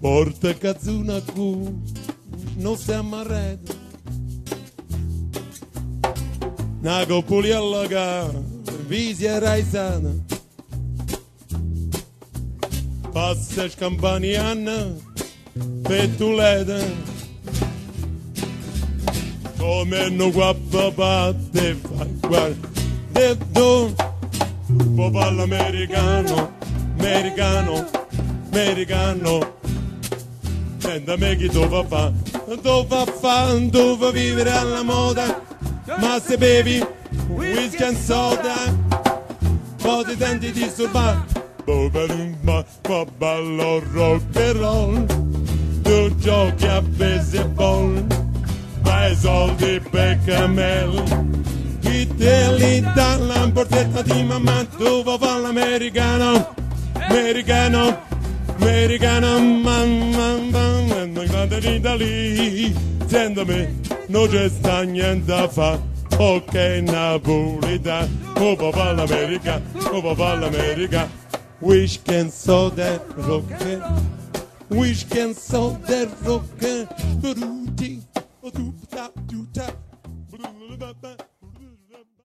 Porta cu, non stiamo arredo. Nago puliella ga, visi e raisana. Passa scampaniana, petuleda. Come non guappa batte, fa guarda. Detto, popolo americano, americano, americano. Senta me chi dove fa, dove fa, dove vivere alla moda. Ma se bevi whisky and soda, poi ti senti disturbato. Bobalumba, qua ballo rock and roll, tu giochi a baseball, fai soldi per camel. Chi te li dà la portetta di mamma, va fa l'americano, americano, americano, mamma, Send me no zendame, nože stanjen da fa, ok na bulida, obaval Amerika, obaval Amerika, wish can so that roke, wish can so that roke, ruti, o tu tap, tu tap,